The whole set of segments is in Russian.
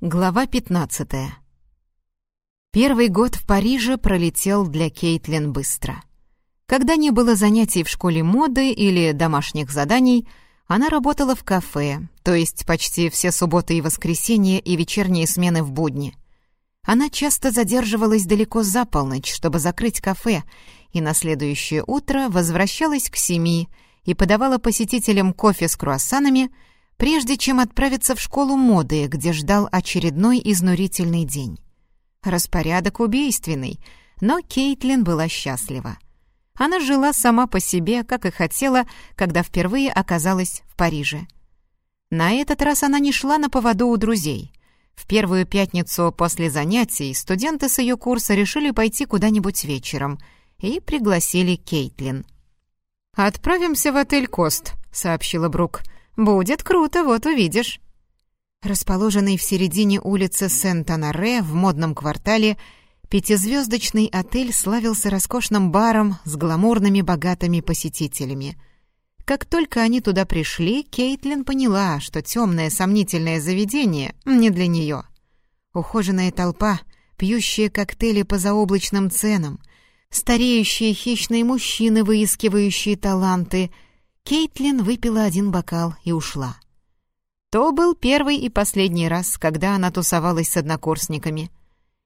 Глава 15. Первый год в Париже пролетел для Кейтлин быстро. Когда не было занятий в школе моды или домашних заданий, она работала в кафе, то есть почти все субботы и воскресенья и вечерние смены в будни. Она часто задерживалась далеко за полночь, чтобы закрыть кафе, и на следующее утро возвращалась к семи и подавала посетителям кофе с круассанами — прежде чем отправиться в школу моды, где ждал очередной изнурительный день. Распорядок убийственный, но Кейтлин была счастлива. Она жила сама по себе, как и хотела, когда впервые оказалась в Париже. На этот раз она не шла на поводу у друзей. В первую пятницу после занятий студенты с ее курса решили пойти куда-нибудь вечером и пригласили Кейтлин. «Отправимся в отель «Кост», — сообщила Брук. «Будет круто, вот увидишь». Расположенный в середине улицы Сент-Анаре в модном квартале, пятизвездочный отель славился роскошным баром с гламурными богатыми посетителями. Как только они туда пришли, Кейтлин поняла, что темное сомнительное заведение не для нее. Ухоженная толпа, пьющие коктейли по заоблачным ценам, стареющие хищные мужчины, выискивающие таланты — Кейтлин выпила один бокал и ушла. То был первый и последний раз, когда она тусовалась с однокурсниками.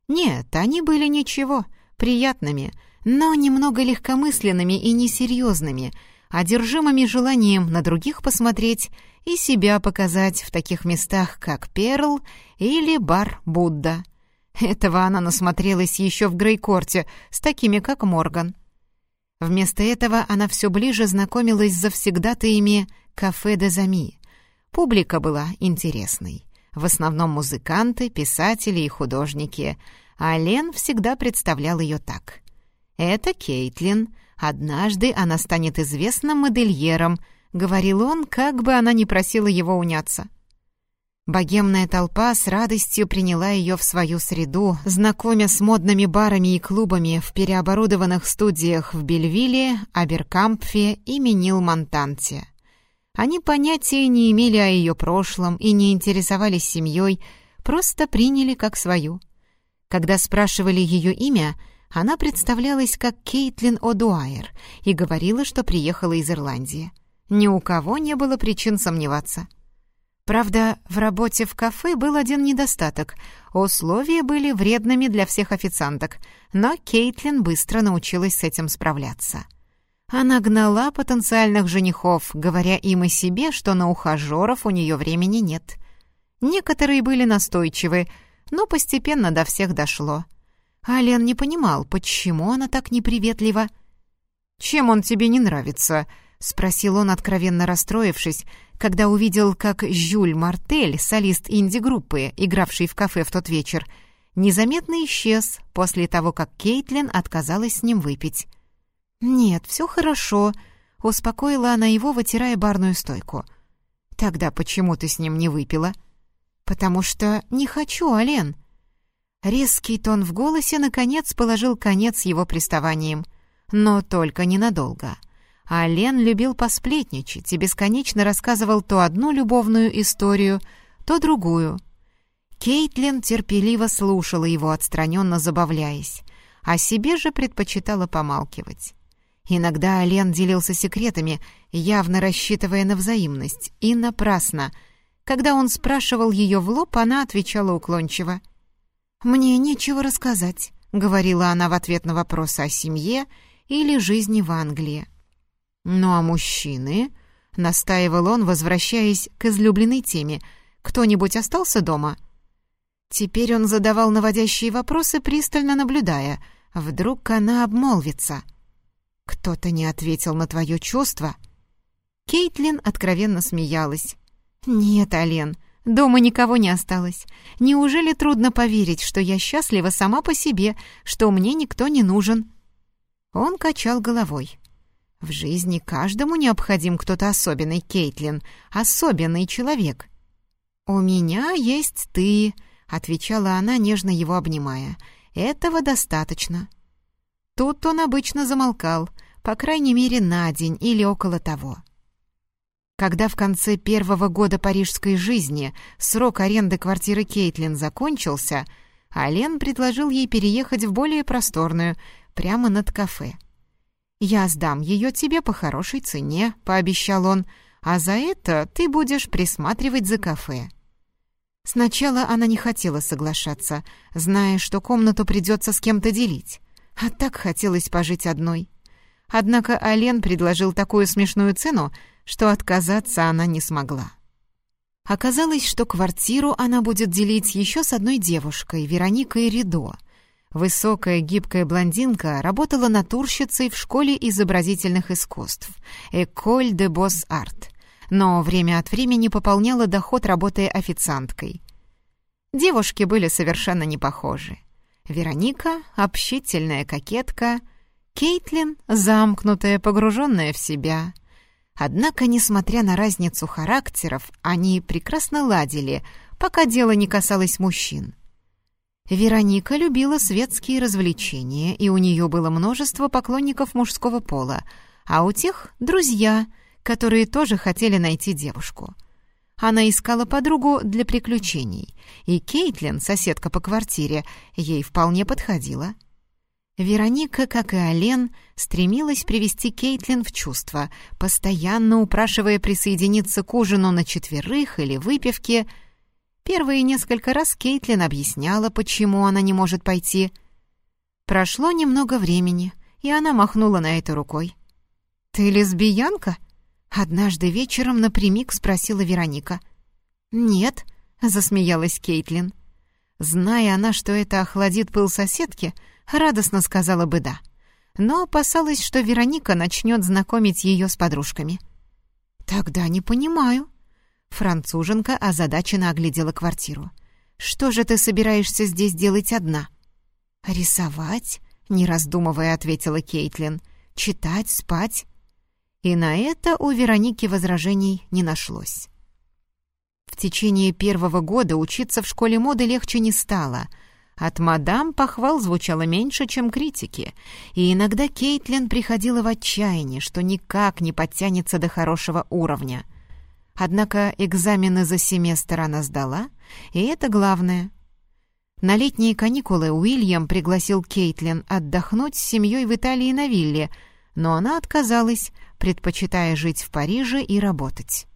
Нет, они были ничего, приятными, но немного легкомысленными и несерьезными, одержимыми желанием на других посмотреть и себя показать в таких местах, как Перл или бар Будда. Этого она насмотрелась еще в Грейкорте с такими, как Морган. Вместо этого она все ближе знакомилась с завсегдатаями кафе де Зами. Публика была интересной. В основном музыканты, писатели и художники. А Лен всегда представлял ее так. «Это Кейтлин. Однажды она станет известным модельером», — говорил он, как бы она ни просила его уняться. Богемная толпа с радостью приняла ее в свою среду, знакомя с модными барами и клубами в переоборудованных студиях в Бельвилле, Аберкампфе и Менил-Монтанте. Они понятия не имели о ее прошлом и не интересовались семьей, просто приняли как свою. Когда спрашивали ее имя, она представлялась как Кейтлин О'Дуайер и говорила, что приехала из Ирландии. Ни у кого не было причин сомневаться — Правда, в работе в кафе был один недостаток. Условия были вредными для всех официанток, но Кейтлин быстро научилась с этим справляться. Она гнала потенциальных женихов, говоря им и себе, что на ухажеров у нее времени нет. Некоторые были настойчивы, но постепенно до всех дошло. Ален не понимал, почему она так неприветлива. «Чем он тебе не нравится?» — спросил он, откровенно расстроившись, когда увидел, как Жюль Мартель, солист инди-группы, игравший в кафе в тот вечер, незаметно исчез после того, как Кейтлин отказалась с ним выпить. «Нет, все хорошо», — успокоила она его, вытирая барную стойку. «Тогда почему ты с ним не выпила?» «Потому что не хочу, Ален». Резкий тон в голосе, наконец, положил конец его приставаниям. Но только ненадолго. А Лен любил посплетничать и бесконечно рассказывал то одну любовную историю, то другую. Кейтлин терпеливо слушала его, отстраненно забавляясь, а себе же предпочитала помалкивать. Иногда Ален делился секретами, явно рассчитывая на взаимность, и напрасно. Когда он спрашивал ее в лоб, она отвечала уклончиво. «Мне нечего рассказать», — говорила она в ответ на вопросы о семье или жизни в Англии. «Ну а мужчины?» — настаивал он, возвращаясь к излюбленной теме. «Кто-нибудь остался дома?» Теперь он задавал наводящие вопросы, пристально наблюдая. Вдруг она обмолвится. «Кто-то не ответил на твое чувство?» Кейтлин откровенно смеялась. «Нет, Ален, дома никого не осталось. Неужели трудно поверить, что я счастлива сама по себе, что мне никто не нужен?» Он качал головой. В жизни каждому необходим кто-то особенный, Кейтлин, особенный человек. «У меня есть ты», — отвечала она, нежно его обнимая. «Этого достаточно». Тут он обычно замолкал, по крайней мере, на день или около того. Когда в конце первого года парижской жизни срок аренды квартиры Кейтлин закончился, Ален предложил ей переехать в более просторную, прямо над кафе. «Я сдам ее тебе по хорошей цене», — пообещал он, «а за это ты будешь присматривать за кафе». Сначала она не хотела соглашаться, зная, что комнату придется с кем-то делить, а так хотелось пожить одной. Однако Ален предложил такую смешную цену, что отказаться она не смогла. Оказалось, что квартиру она будет делить еще с одной девушкой, Вероникой Ридо. Высокая гибкая блондинка работала натурщицей в школе изобразительных искусств «Эколь де Бос Арт», но время от времени пополняла доход, работая официанткой. Девушки были совершенно не похожи. Вероника — общительная кокетка, Кейтлин — замкнутая, погруженная в себя — Однако, несмотря на разницу характеров, они прекрасно ладили, пока дело не касалось мужчин. Вероника любила светские развлечения, и у нее было множество поклонников мужского пола, а у тех — друзья, которые тоже хотели найти девушку. Она искала подругу для приключений, и Кейтлин, соседка по квартире, ей вполне подходила — Вероника, как и Ален, стремилась привести Кейтлин в чувство, постоянно упрашивая присоединиться к ужину на четверых или выпивке. Первые несколько раз Кейтлин объясняла, почему она не может пойти. Прошло немного времени, и она махнула на это рукой. «Ты лесбиянка?» — однажды вечером напрямик спросила Вероника. «Нет», — засмеялась Кейтлин. Зная она, что это охладит пыл соседки, — радостно сказала бы «да». Но опасалась, что Вероника начнет знакомить ее с подружками. «Тогда не понимаю». Француженка озадаченно оглядела квартиру. «Что же ты собираешься здесь делать одна?» «Рисовать?» — не раздумывая ответила Кейтлин. «Читать, спать?» И на это у Вероники возражений не нашлось. В течение первого года учиться в школе моды легче не стало — от мадам похвал звучало меньше, чем критики, и иногда Кейтлин приходила в отчаяние, что никак не подтянется до хорошего уровня. Однако экзамены за семестр она сдала, и это главное. На летние каникулы Уильям пригласил Кейтлин отдохнуть с семьей в Италии на вилле, но она отказалась, предпочитая жить в Париже и работать.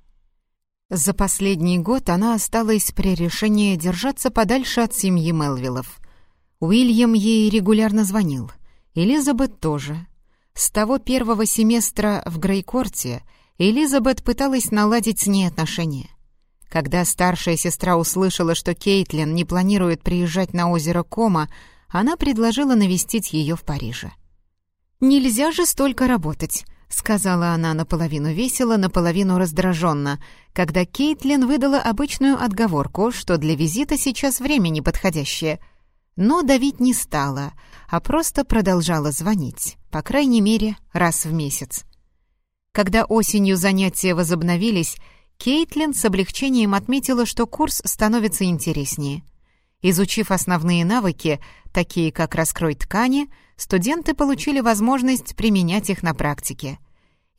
За последний год она осталась при решении держаться подальше от семьи Мелвиллов. Уильям ей регулярно звонил. Элизабет тоже. С того первого семестра в Грейкорте Элизабет пыталась наладить с ней отношения. Когда старшая сестра услышала, что Кейтлин не планирует приезжать на озеро Кома, она предложила навестить ее в Париже. «Нельзя же столько работать», — сказала она наполовину весело, наполовину раздраженно, когда Кейтлин выдала обычную отговорку, что для визита сейчас время неподходящее. Но давить не стала, а просто продолжала звонить, по крайней мере, раз в месяц. Когда осенью занятия возобновились, Кейтлин с облегчением отметила, что курс становится интереснее. Изучив основные навыки, такие как «раскрой ткани», студенты получили возможность применять их на практике.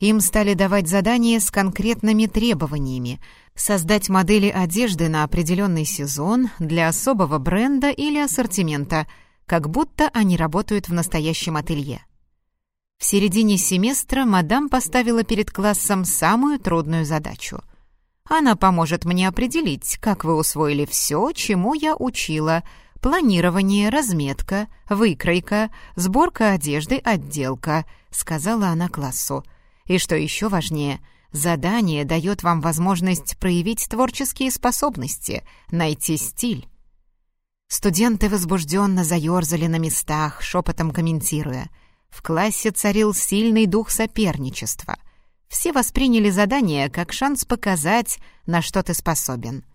Им стали давать задания с конкретными требованиями, создать модели одежды на определенный сезон для особого бренда или ассортимента, как будто они работают в настоящем ателье. В середине семестра мадам поставила перед классом самую трудную задачу. Она поможет мне определить, как вы усвоили все, чему я учила — планирование, разметка, выкройка, сборка одежды, отделка», — сказала она классу. «И что еще важнее, задание дает вам возможность проявить творческие способности, найти стиль». Студенты возбужденно заерзали на местах, шепотом комментируя. В классе царил сильный дух соперничества. Все восприняли задание как шанс показать, на что ты способен —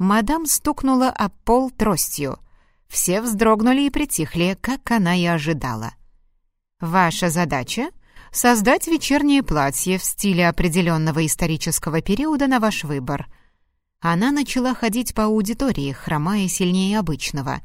Мадам стукнула об пол тростью. Все вздрогнули и притихли, как она и ожидала. «Ваша задача — создать вечернее платье в стиле определенного исторического периода на ваш выбор». Она начала ходить по аудитории, хромая сильнее обычного.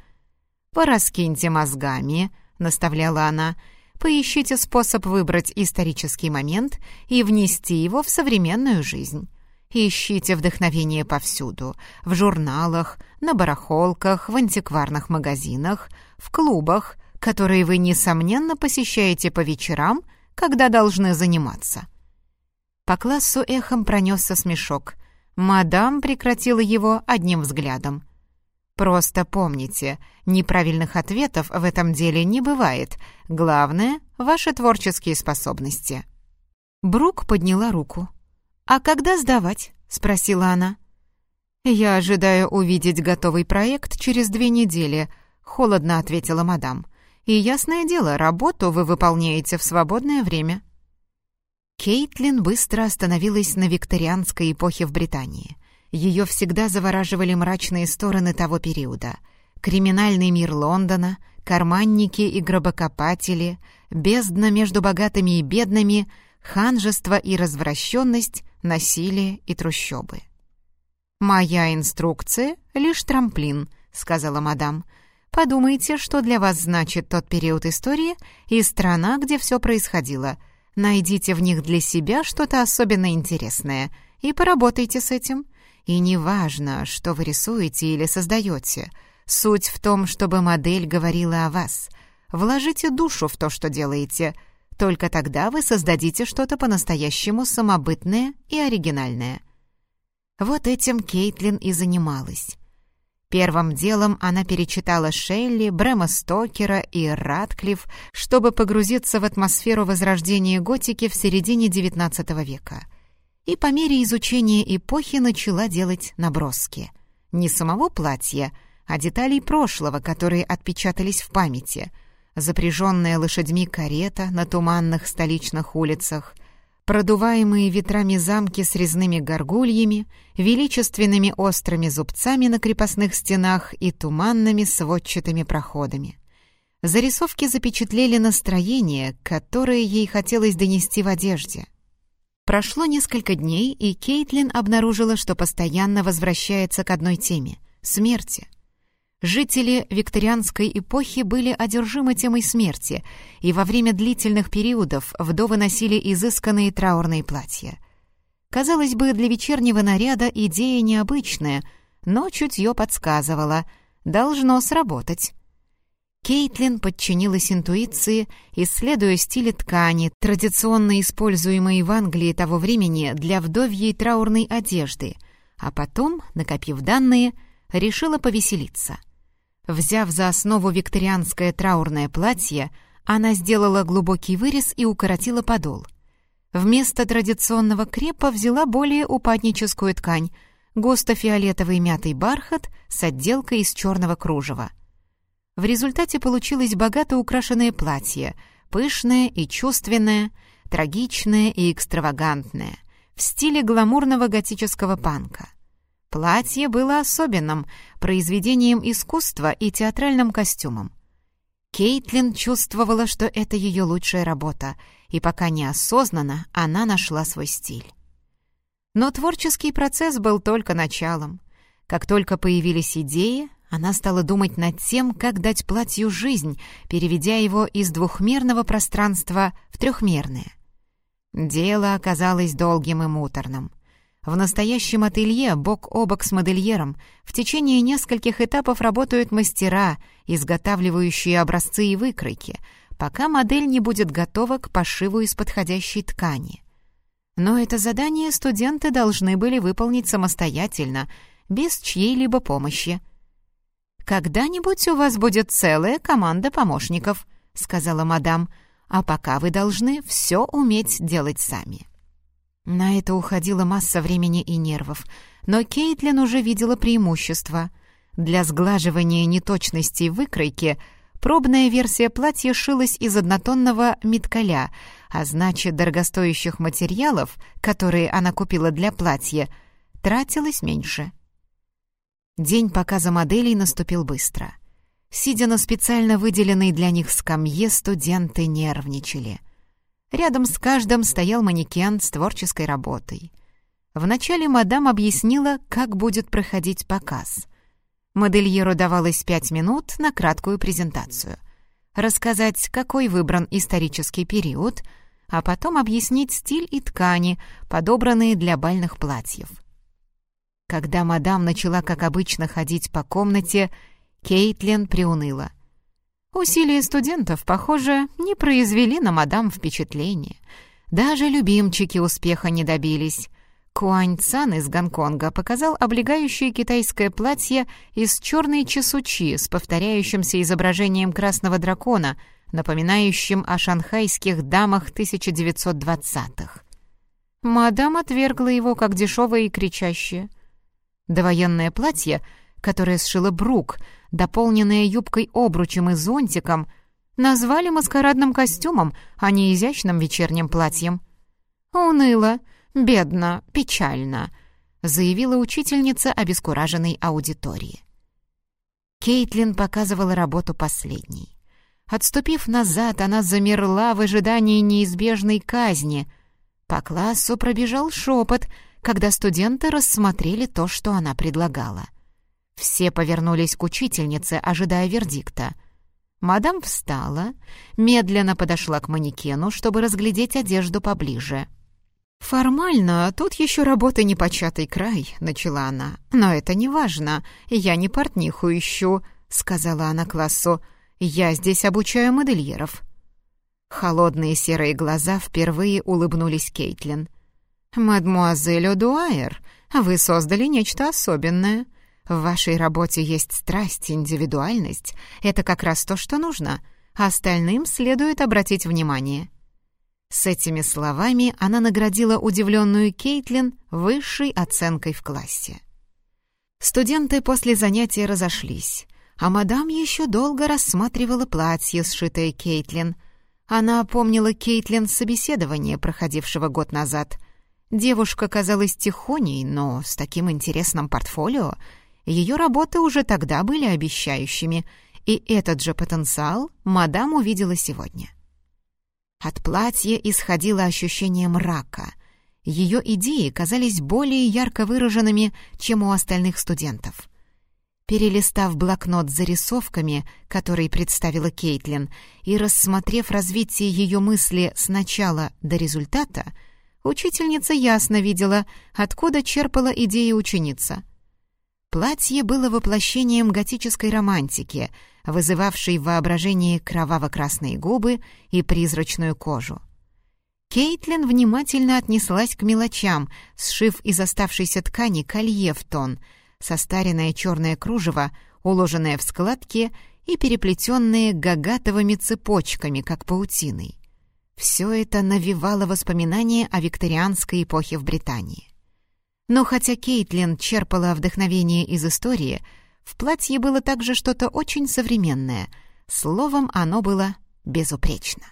«Пораскиньте мозгами», — наставляла она, — поищите способ выбрать исторический момент и внести его в современную жизнь. Ищите вдохновение повсюду — в журналах, на барахолках, в антикварных магазинах, в клубах, которые вы, несомненно, посещаете по вечерам, когда должны заниматься. По классу эхом пронесся смешок. Мадам прекратила его одним взглядом. «Просто помните, неправильных ответов в этом деле не бывает. Главное — ваши творческие способности». Брук подняла руку. «А когда сдавать?» — спросила она. «Я ожидаю увидеть готовый проект через две недели», — холодно ответила мадам. «И ясное дело, работу вы выполняете в свободное время». Кейтлин быстро остановилась на викторианской эпохе в Британии. Ее всегда завораживали мрачные стороны того периода. Криминальный мир Лондона, карманники и гробокопатели, бездна между богатыми и бедными, ханжество и развращенность, насилие и трущобы. «Моя инструкция — лишь трамплин», — сказала мадам. «Подумайте, что для вас значит тот период истории и страна, где все происходило — Найдите в них для себя что-то особенно интересное и поработайте с этим. И неважно, что вы рисуете или создаете. Суть в том, чтобы модель говорила о вас. Вложите душу в то, что делаете. Только тогда вы создадите что-то по-настоящему самобытное и оригинальное. Вот этим Кейтлин и занималась. Первым делом она перечитала Шелли, Брэма Стокера и Ратклифф, чтобы погрузиться в атмосферу возрождения готики в середине XIX века. И по мере изучения эпохи начала делать наброски. Не самого платья, а деталей прошлого, которые отпечатались в памяти. Запряженная лошадьми карета на туманных столичных улицах — продуваемые ветрами замки с резными горгульями, величественными острыми зубцами на крепостных стенах и туманными сводчатыми проходами. Зарисовки запечатлели настроение, которое ей хотелось донести в одежде. Прошло несколько дней, и Кейтлин обнаружила, что постоянно возвращается к одной теме — смерти. Жители викторианской эпохи были одержимы темой смерти, и во время длительных периодов вдовы носили изысканные траурные платья. Казалось бы, для вечернего наряда идея необычная, но чутье подсказывало — должно сработать. Кейтлин подчинилась интуиции, исследуя стили ткани, традиционно используемые в Англии того времени для вдовьей траурной одежды, а потом, накопив данные, решила повеселиться. Взяв за основу викторианское траурное платье, она сделала глубокий вырез и укоротила подол. Вместо традиционного крепа взяла более упадническую ткань, густо-фиолетовый мятый бархат с отделкой из черного кружева. В результате получилось богато украшенное платье, пышное и чувственное, трагичное и экстравагантное, в стиле гламурного готического панка. Платье было особенным, произведением искусства и театральным костюмом. Кейтлин чувствовала, что это ее лучшая работа, и пока неосознанно она нашла свой стиль. Но творческий процесс был только началом. Как только появились идеи, она стала думать над тем, как дать платью жизнь, переведя его из двухмерного пространства в трехмерное. Дело оказалось долгим и муторным — в настоящем ателье бок о бок с модельером в течение нескольких этапов работают мастера, изготавливающие образцы и выкройки, пока модель не будет готова к пошиву из подходящей ткани. Но это задание студенты должны были выполнить самостоятельно, без чьей-либо помощи. «Когда-нибудь у вас будет целая команда помощников», — сказала мадам, «а пока вы должны все уметь делать сами». На это уходила масса времени и нервов, но Кейтлин уже видела преимущество. Для сглаживания неточностей выкройки пробная версия платья шилась из однотонного миткаля, а значит, дорогостоящих материалов, которые она купила для платья, тратилось меньше. День показа моделей наступил быстро. Сидя на специально выделенной для них скамье, студенты нервничали. Рядом с каждым стоял манекен с творческой работой. Вначале мадам объяснила, как будет проходить показ. Модельеру давалось пять минут на краткую презентацию. рассказать, какой выбран исторический период, а потом объяснить стиль и ткани, подобранные для бальных платьев. Когда мадам начала, как обычно, ходить по комнате, Кейтлин приуныла. Усилия студентов, похоже, не произвели на мадам впечатления. Даже любимчики успеха не добились. Куань Цан из Гонконга показал облегающее китайское платье из черной чесучи с повторяющимся изображением красного дракона, напоминающим о шанхайских дамах 1920-х. Мадам отвергла его как дешевое и кричащее. Довоенное платье, которое сшила Брук, дополненное юбкой-обручем и зонтиком, назвали маскарадным костюмом, а не изящным вечерним платьем. Уныло, «Бедно, печально», — заявила учительница обескураженной аудитории. Кейтлин показывала работу последней. Отступив назад, она замерла в ожидании неизбежной казни. По классу пробежал шепот, когда студенты рассмотрели то, что она предлагала. Все повернулись к учительнице, ожидая вердикта. Мадам встала, медленно подошла к манекену, чтобы разглядеть одежду поближе. «Формально, тут еще работа непочатый край», — начала она. «Но это не важно. Я не портниху ищу», — сказала она классу. «Я здесь обучаю модельеров». Холодные серые глаза впервые улыбнулись Кейтлин. «Мадмуазель Одуайер, вы создали нечто особенное. В вашей работе есть страсть, индивидуальность. Это как раз то, что нужно. Остальным следует обратить внимание». С этими словами она наградила удивленную Кейтлин высшей оценкой в классе. Студенты после занятия разошлись, а мадам еще долго рассматривала платье, сшитое Кейтлин. Она помнила Кейтлин с собеседования, проходившего год назад. Девушка казалась тихоней, но с таким интересным портфолио. Ее работы уже тогда были обещающими, и этот же потенциал мадам увидела сегодня. От платья исходило ощущение мрака. Ее идеи казались более ярко выраженными, чем у остальных студентов. Перелистав блокнот с зарисовками, который представила Кейтлин, и рассмотрев развитие ее мысли с начала до результата, учительница ясно видела, откуда черпала идеи ученица. Платье было воплощением готической романтики — вызывавший в воображении кроваво-красные губы и призрачную кожу. Кейтлин внимательно отнеслась к мелочам, сшив из оставшейся ткани колье в тон, состаренное черное кружево, уложенное в складки и переплетенные гагатовыми цепочками, как паутиной. Все это навевало воспоминания о викторианской эпохе в Британии. Но хотя Кейтлин черпала вдохновение из истории — в платье было также что-то очень современное. Словом, оно было безупречно.